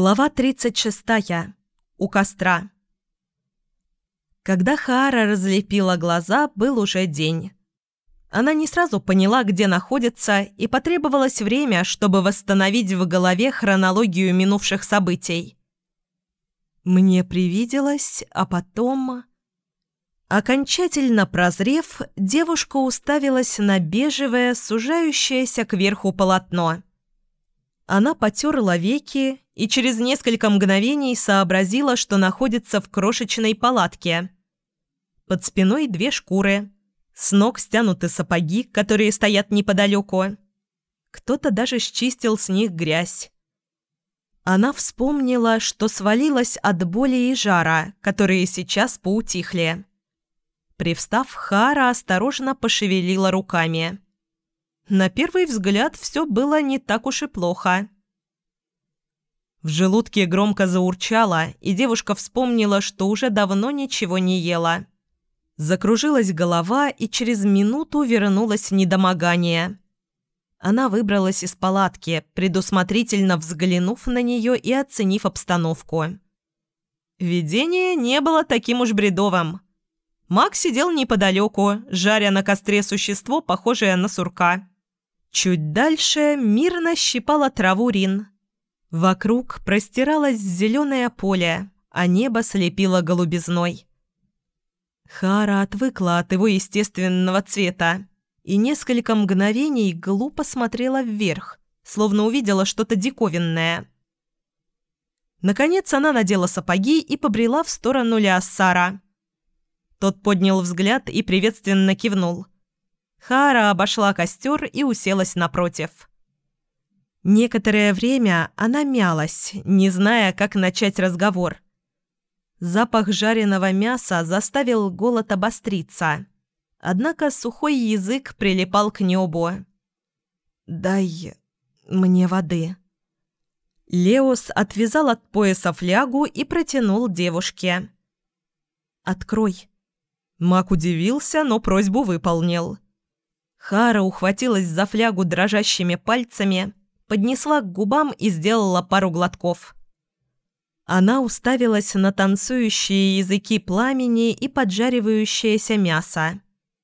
Глава 36. У костра. Когда Хаара разлепила глаза, был уже день. Она не сразу поняла, где находится, и потребовалось время, чтобы восстановить в голове хронологию минувших событий. Мне привиделось, а потом... Окончательно прозрев, девушка уставилась на бежевое, сужающееся кверху полотно. Она потерла веки и через несколько мгновений сообразила, что находится в крошечной палатке. Под спиной две шкуры. С ног стянуты сапоги, которые стоят неподалеку. Кто-то даже счистил с них грязь. Она вспомнила, что свалилась от боли и жара, которые сейчас поутихли. Привстав, Хара осторожно пошевелила руками. На первый взгляд все было не так уж и плохо. В желудке громко заурчало, и девушка вспомнила, что уже давно ничего не ела. Закружилась голова, и через минуту вернулось недомогание. Она выбралась из палатки, предусмотрительно взглянув на нее и оценив обстановку. Видение не было таким уж бредовым. Маг сидел неподалеку, жаря на костре существо, похожее на сурка. Чуть дальше мирно щипала траву Рин – Вокруг простиралось зеленое поле, а небо слепило голубизной. Хара отвыкла от его естественного цвета и несколько мгновений глупо смотрела вверх, словно увидела что-то диковинное. Наконец она надела сапоги и побрела в сторону Леоссара. Тот поднял взгляд и приветственно кивнул. Хара обошла костер и уселась напротив. Некоторое время она мялась, не зная, как начать разговор. Запах жареного мяса заставил голод обостриться. Однако сухой язык прилипал к небу. «Дай мне воды». Леос отвязал от пояса флягу и протянул девушке. «Открой». Мак удивился, но просьбу выполнил. Хара ухватилась за флягу дрожащими пальцами поднесла к губам и сделала пару глотков. Она уставилась на танцующие языки пламени и поджаривающееся мясо.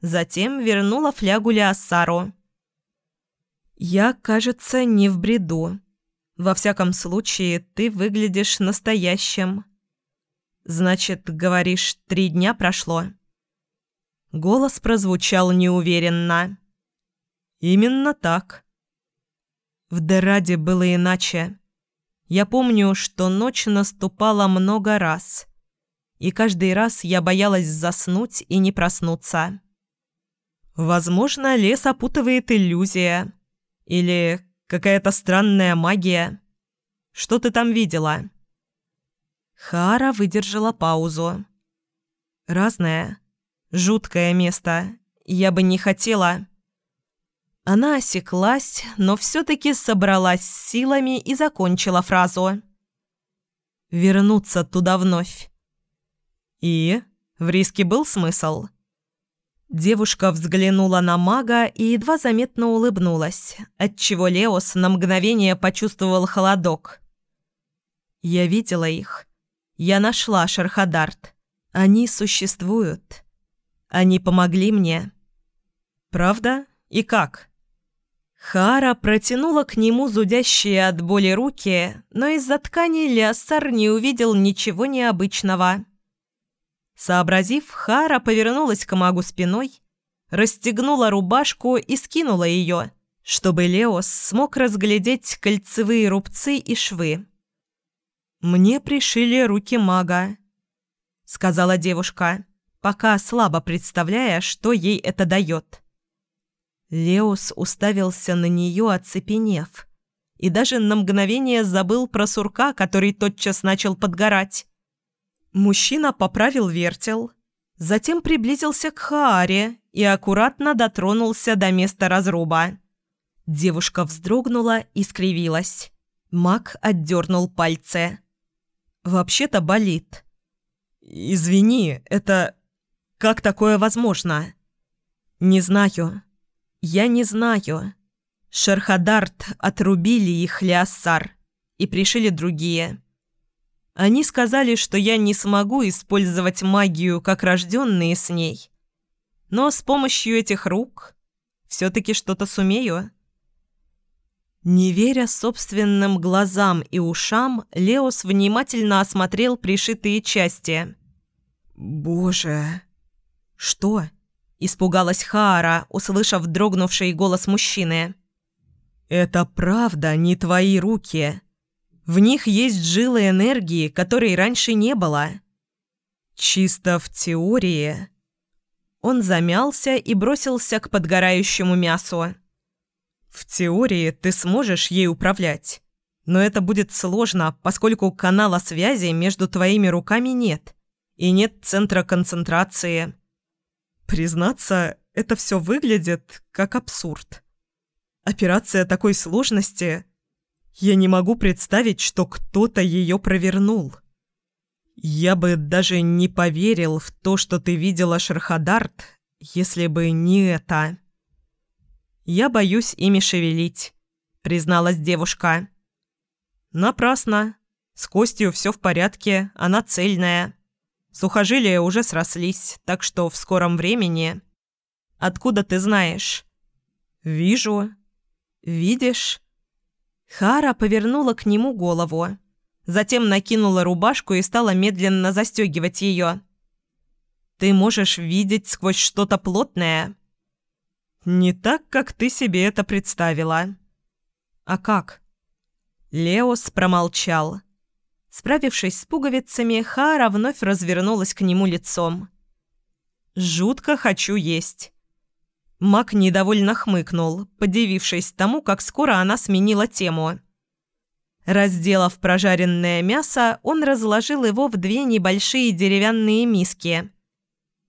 Затем вернула флягу Леоссару. «Я, кажется, не в бреду. Во всяком случае, ты выглядишь настоящим. Значит, говоришь, три дня прошло?» Голос прозвучал неуверенно. «Именно так». В Дераде было иначе. Я помню, что ночь наступала много раз. И каждый раз я боялась заснуть и не проснуться. Возможно, лес опутывает иллюзия. Или какая-то странная магия. Что ты там видела?» Хара выдержала паузу. «Разное. Жуткое место. Я бы не хотела...» Она осеклась, но все-таки собралась силами и закончила фразу. «Вернуться туда вновь». «И? В риске был смысл?» Девушка взглянула на мага и едва заметно улыбнулась, отчего Леос на мгновение почувствовал холодок. «Я видела их. Я нашла Шархадарт. Они существуют. Они помогли мне». «Правда? И как?» Хара протянула к нему зудящие от боли руки, но из-за ткани Леоссар не увидел ничего необычного. Сообразив, Хара повернулась к магу спиной, расстегнула рубашку и скинула ее, чтобы Леос смог разглядеть кольцевые рубцы и швы. «Мне пришили руки мага», — сказала девушка, пока слабо представляя, что ей это дает. Леус уставился на нее, оцепенев, и даже на мгновение забыл про сурка, который тотчас начал подгорать. Мужчина поправил вертел, затем приблизился к Хааре и аккуратно дотронулся до места разруба. Девушка вздрогнула и скривилась. Мак отдернул пальцы. «Вообще-то болит». «Извини, это... Как такое возможно?» «Не знаю. «Я не знаю. Шерхадарт отрубили их Леоссар. и пришили другие. Они сказали, что я не смогу использовать магию, как рожденные с ней. Но с помощью этих рук все-таки что-то сумею. Не веря собственным глазам и ушам, Леос внимательно осмотрел пришитые части. «Боже!» «Что?» – испугалась Хаара, услышав дрогнувший голос мужчины. «Это правда не твои руки. В них есть жилы энергии, которой раньше не было. Чисто в теории...» Он замялся и бросился к подгорающему мясу. В теории ты сможешь ей управлять, но это будет сложно, поскольку канала связи между твоими руками нет и нет центра концентрации. Признаться, это все выглядит как абсурд. Операция такой сложности... Я не могу представить, что кто-то ее провернул. Я бы даже не поверил в то, что ты видела Шерхадарт, если бы не это. «Я боюсь ими шевелить», — призналась девушка. «Напрасно. С костью все в порядке, она цельная. Сухожилия уже срослись, так что в скором времени...» «Откуда ты знаешь?» «Вижу». «Видишь?» Хара повернула к нему голову. Затем накинула рубашку и стала медленно застегивать ее. «Ты можешь видеть сквозь что-то плотное?» «Не так, как ты себе это представила». «А как?» Леос промолчал. Справившись с пуговицами, Хара вновь развернулась к нему лицом. «Жутко хочу есть». Мак недовольно хмыкнул, подивившись тому, как скоро она сменила тему. Разделав прожаренное мясо, он разложил его в две небольшие деревянные миски.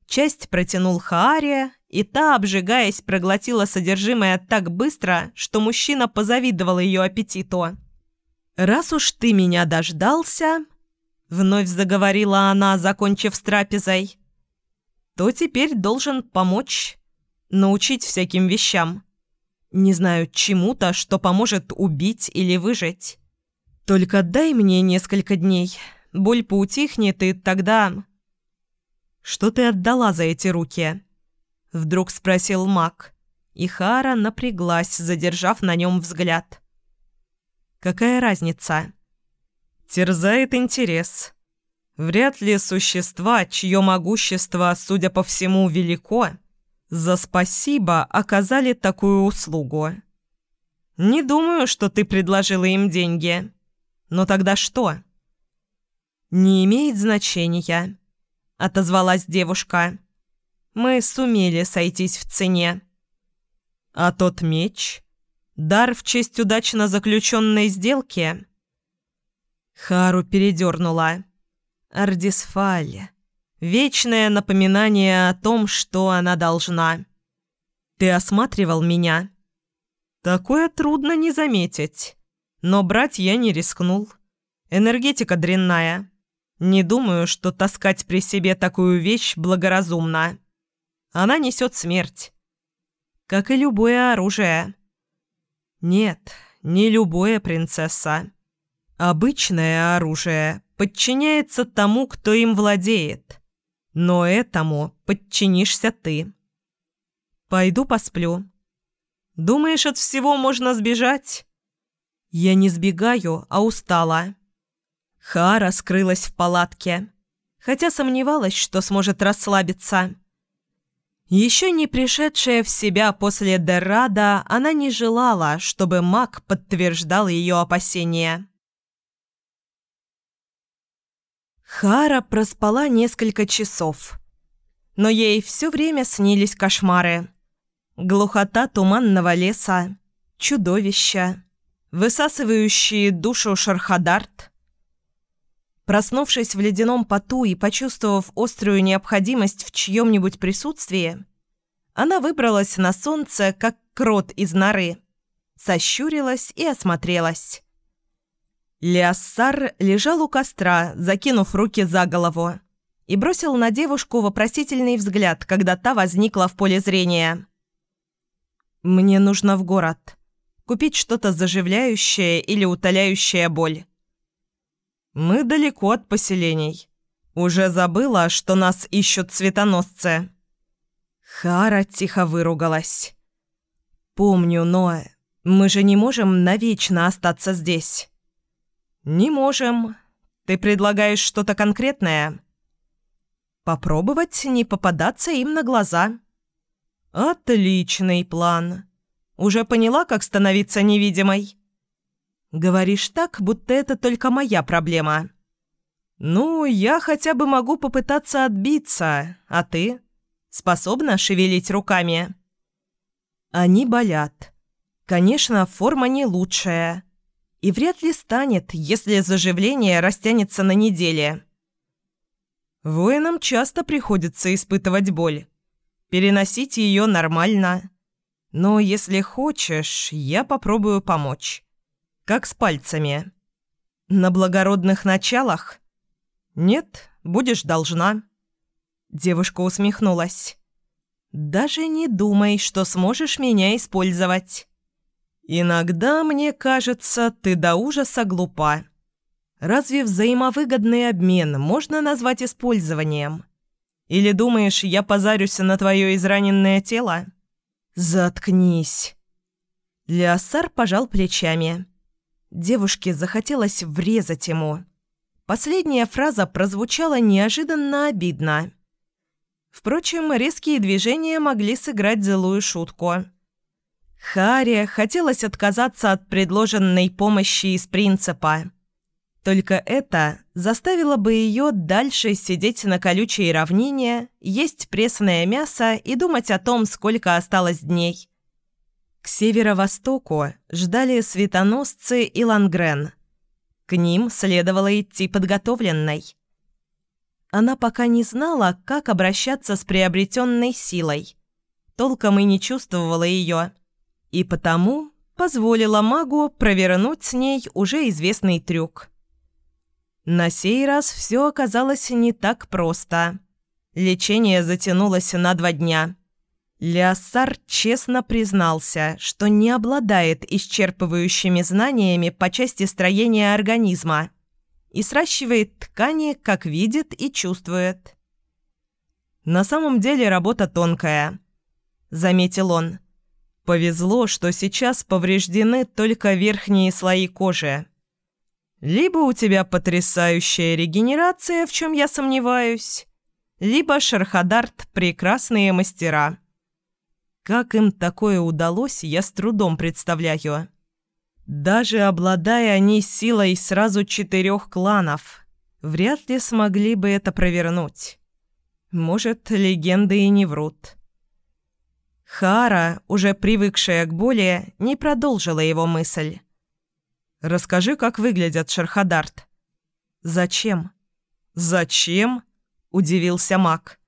Часть протянул Хааре, и та, обжигаясь, проглотила содержимое так быстро, что мужчина позавидовал ее аппетиту. «Раз уж ты меня дождался», — вновь заговорила она, закончив с трапезой, «то теперь должен помочь, научить всяким вещам. Не знаю, чему-то, что поможет убить или выжить. Только дай мне несколько дней, боль поутихнет, и тогда...» «Что ты отдала за эти руки?» Вдруг спросил маг, и Хара напряглась, задержав на нем взгляд. «Какая разница?» «Терзает интерес. Вряд ли существа, чье могущество, судя по всему, велико, за спасибо оказали такую услугу. Не думаю, что ты предложила им деньги. Но тогда что?» «Не имеет значения», — отозвалась девушка мы сумели сойтись в цене. А тот меч? Дар в честь удачно заключенной сделки? Хару передернула. Ардисфаль. Вечное напоминание о том, что она должна. Ты осматривал меня? Такое трудно не заметить. Но брать я не рискнул. Энергетика дрянная. Не думаю, что таскать при себе такую вещь благоразумно. Она несет смерть. Как и любое оружие. Нет, не любое, принцесса. Обычное оружие подчиняется тому, кто им владеет. Но этому подчинишься ты. Пойду посплю. Думаешь, от всего можно сбежать? Я не сбегаю, а устала. Хара скрылась в палатке, хотя сомневалась, что сможет расслабиться. Еще не пришедшая в себя после Деррада, она не желала, чтобы маг подтверждал ее опасения. Хара проспала несколько часов. Но ей все время снились кошмары. Глухота туманного леса, чудовища, высасывающие душу Шархадарт, Проснувшись в ледяном поту и почувствовав острую необходимость в чьем-нибудь присутствии, она выбралась на солнце, как крот из норы, сощурилась и осмотрелась. Леоссар лежал у костра, закинув руки за голову, и бросил на девушку вопросительный взгляд, когда та возникла в поле зрения. «Мне нужно в город», — Купить что-то заживляющее или утоляющее боль. Мы далеко от поселений. Уже забыла, что нас ищут цветоносцы. Хара тихо выругалась. «Помню, но мы же не можем навечно остаться здесь». «Не можем. Ты предлагаешь что-то конкретное?» «Попробовать не попадаться им на глаза». «Отличный план. Уже поняла, как становиться невидимой?» «Говоришь так, будто это только моя проблема». «Ну, я хотя бы могу попытаться отбиться, а ты?» Способна шевелить руками?» «Они болят. Конечно, форма не лучшая. И вряд ли станет, если заживление растянется на неделе». «Воинам часто приходится испытывать боль. Переносить ее нормально. Но если хочешь, я попробую помочь. Как с пальцами. На благородных началах? Нет, будешь должна». Девушка усмехнулась. «Даже не думай, что сможешь меня использовать. Иногда, мне кажется, ты до ужаса глупа. Разве взаимовыгодный обмен можно назвать использованием? Или думаешь, я позарюсь на твое израненное тело?» «Заткнись!» Леосар пожал плечами. Девушке захотелось врезать ему. Последняя фраза прозвучала неожиданно обидно. Впрочем, резкие движения могли сыграть злую шутку. Харе хотелось отказаться от предложенной помощи из принципа. Только это заставило бы ее дальше сидеть на колючей равнине, есть пресное мясо и думать о том, сколько осталось дней. К северо-востоку ждали светоносцы и лангрен. К ним следовало идти подготовленной. Она пока не знала, как обращаться с приобретенной силой. Толком и не чувствовала ее. И потому позволила магу провернуть с ней уже известный трюк. На сей раз все оказалось не так просто. Лечение затянулось на два дня. Ляссар честно признался, что не обладает исчерпывающими знаниями по части строения организма – и сращивает ткани, как видит и чувствует. «На самом деле работа тонкая», — заметил он. «Повезло, что сейчас повреждены только верхние слои кожи. Либо у тебя потрясающая регенерация, в чем я сомневаюсь, либо Шархадарт — прекрасные мастера. Как им такое удалось, я с трудом представляю». Даже обладая они силой сразу четырех кланов, вряд ли смогли бы это провернуть. Может, легенды и не врут. Хара, уже привыкшая к боли, не продолжила его мысль. «Расскажи, как выглядят Шархадарт». «Зачем?» «Зачем?» – удивился маг.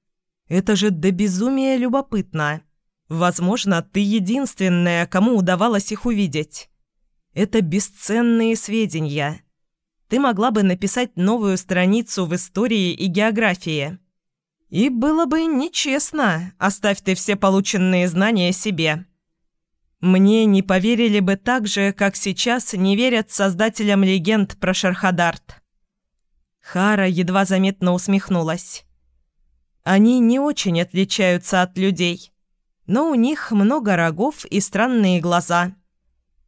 «Это же до безумия любопытно. Возможно, ты единственная, кому удавалось их увидеть». Это бесценные сведения. Ты могла бы написать новую страницу в истории и географии. И было бы нечестно, оставь ты все полученные знания себе. Мне не поверили бы так же, как сейчас не верят создателям легенд про Шархадарт. Хара едва заметно усмехнулась. Они не очень отличаются от людей, но у них много рогов и странные глаза –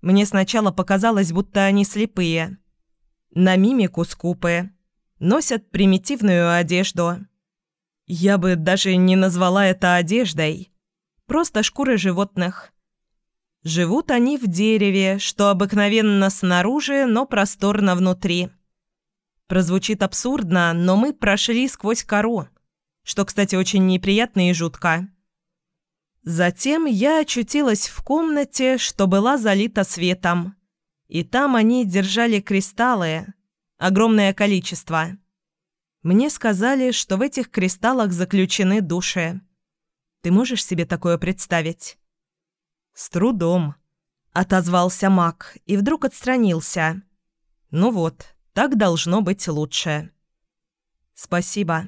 мне сначала показалось, будто они слепые. На мимику скупые. Носят примитивную одежду. Я бы даже не назвала это одеждой. Просто шкуры животных. Живут они в дереве, что обыкновенно снаружи, но просторно внутри. Прозвучит абсурдно, но мы прошли сквозь кору, что, кстати, очень неприятно и жутко. Затем я очутилась в комнате, что была залита светом. И там они держали кристаллы. Огромное количество. Мне сказали, что в этих кристаллах заключены души. Ты можешь себе такое представить? С трудом. Отозвался маг и вдруг отстранился. Ну вот, так должно быть лучше. Спасибо.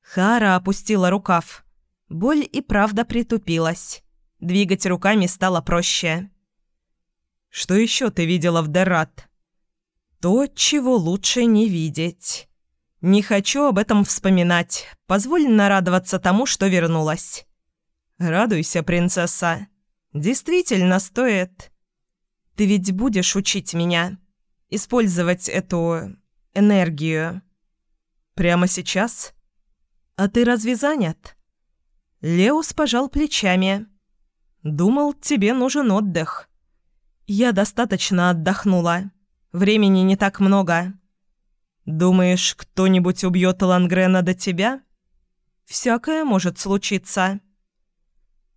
Хара опустила рукав. Боль и правда притупилась. Двигать руками стало проще. Что еще ты видела в Дерат?» «То, чего лучше не видеть. Не хочу об этом вспоминать. Позволь нарадоваться тому, что вернулась». «Радуйся, принцесса. Действительно стоит. Ты ведь будешь учить меня использовать эту энергию. Прямо сейчас? А ты разве занят?» Леус пожал плечами. «Думал, тебе нужен отдых». «Я достаточно отдохнула. Времени не так много». «Думаешь, кто-нибудь убьет Лангрена до тебя?» «Всякое может случиться».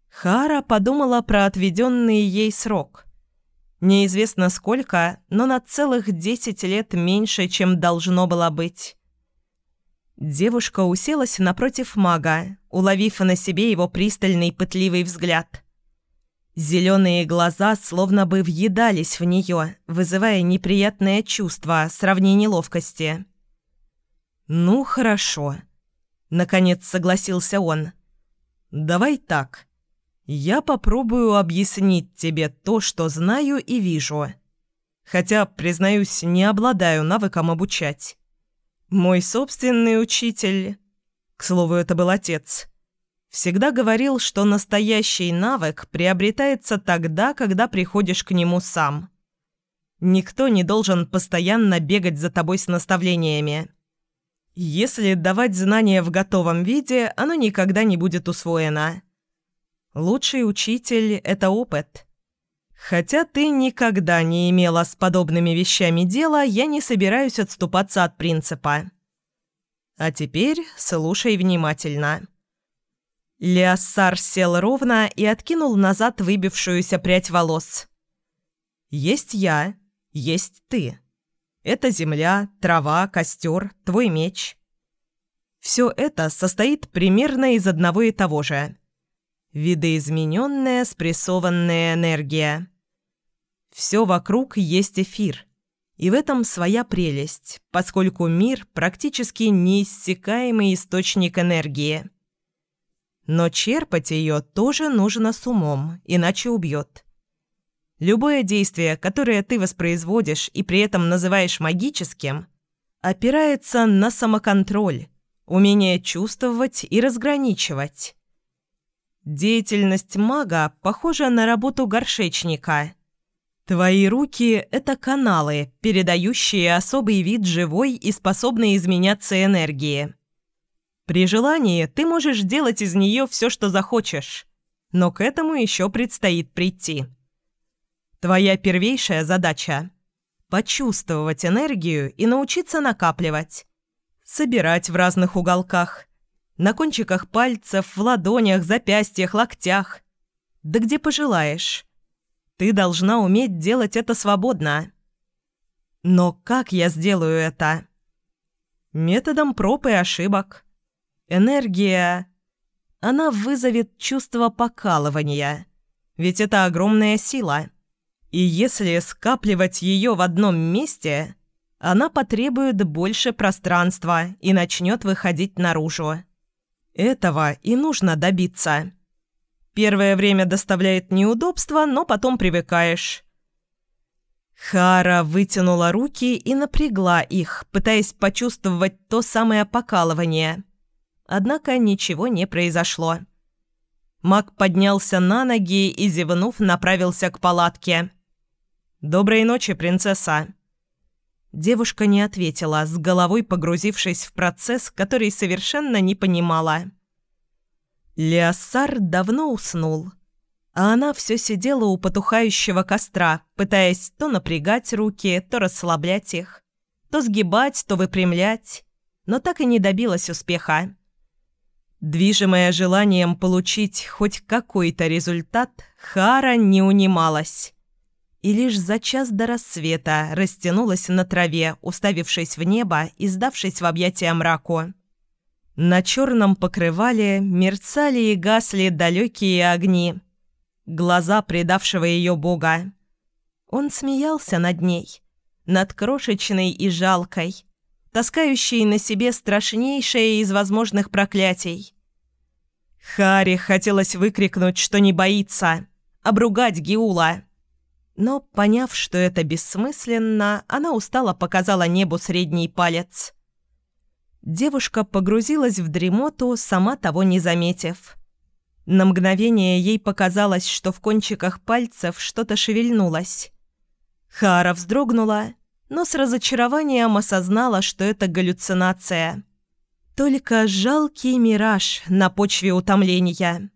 Хара подумала про отведенный ей срок. Неизвестно сколько, но на целых десять лет меньше, чем должно было быть. Девушка уселась напротив мага, уловив на себе его пристальный пытливый взгляд. Зеленые глаза словно бы въедались в нее, вызывая неприятное чувство, сравнение неловкости. «Ну, хорошо», — наконец согласился он. «Давай так. Я попробую объяснить тебе то, что знаю и вижу. Хотя, признаюсь, не обладаю навыком обучать. Мой собственный учитель, к слову, это был отец, всегда говорил, что настоящий навык приобретается тогда, когда приходишь к нему сам. Никто не должен постоянно бегать за тобой с наставлениями. Если давать знания в готовом виде, оно никогда не будет усвоено. Лучший учитель – это опыт – Хотя ты никогда не имела с подобными вещами дела, я не собираюсь отступаться от принципа. А теперь слушай внимательно. Леоссар сел ровно и откинул назад выбившуюся прядь волос. «Есть я, есть ты. Это земля, трава, костер, твой меч. Все это состоит примерно из одного и того же. Видоизмененная спрессованная энергия. Все вокруг есть эфир. И в этом своя прелесть, поскольку мир практически неиссякаемый источник энергии. Но черпать ее тоже нужно с умом, иначе убьет. Любое действие, которое ты воспроизводишь и при этом называешь магическим, опирается на самоконтроль, умение чувствовать и разграничивать. Деятельность мага похожа на работу горшечника – Твои руки – это каналы, передающие особый вид живой и способной изменяться энергии. При желании ты можешь делать из нее все, что захочешь, но к этому еще предстоит прийти. Твоя первейшая задача – почувствовать энергию и научиться накапливать, собирать в разных уголках, на кончиках пальцев, в ладонях, запястьях, локтях, да где пожелаешь – ты должна уметь делать это свободно. Но как я сделаю это? Методом проб и ошибок. Энергия... Она вызовет чувство покалывания. Ведь это огромная сила. И если скапливать ее в одном месте, она потребует больше пространства и начнет выходить наружу. Этого и нужно добиться. Первое время доставляет неудобства, но потом привыкаешь». Хара вытянула руки и напрягла их, пытаясь почувствовать то самое покалывание. Однако ничего не произошло. Маг поднялся на ноги и, зевнув, направился к палатке. «Доброй ночи, принцесса!» Девушка не ответила, с головой погрузившись в процесс, который совершенно не понимала. Леоссар давно уснул, а она все сидела у потухающего костра, пытаясь то напрягать руки, то расслаблять их, то сгибать, то выпрямлять, но так и не добилась успеха. Движимая желанием получить хоть какой-то результат, Хара не унималась. И лишь за час до рассвета растянулась на траве, уставившись в небо и сдавшись в объятия мраку. На черном покрывале мерцали и гасли далекие огни. Глаза предавшего ее бога. Он смеялся над ней, над крошечной и жалкой, таскающей на себе страшнейшее из возможных проклятий. Хари хотелось выкрикнуть, что не боится, обругать Геула. Но, поняв, что это бессмысленно, она устало показала небу средний палец. Девушка погрузилась в дремоту, сама того не заметив. На мгновение ей показалось, что в кончиках пальцев что-то шевельнулось. Хара вздрогнула, но с разочарованием осознала, что это галлюцинация. Только жалкий мираж на почве утомления.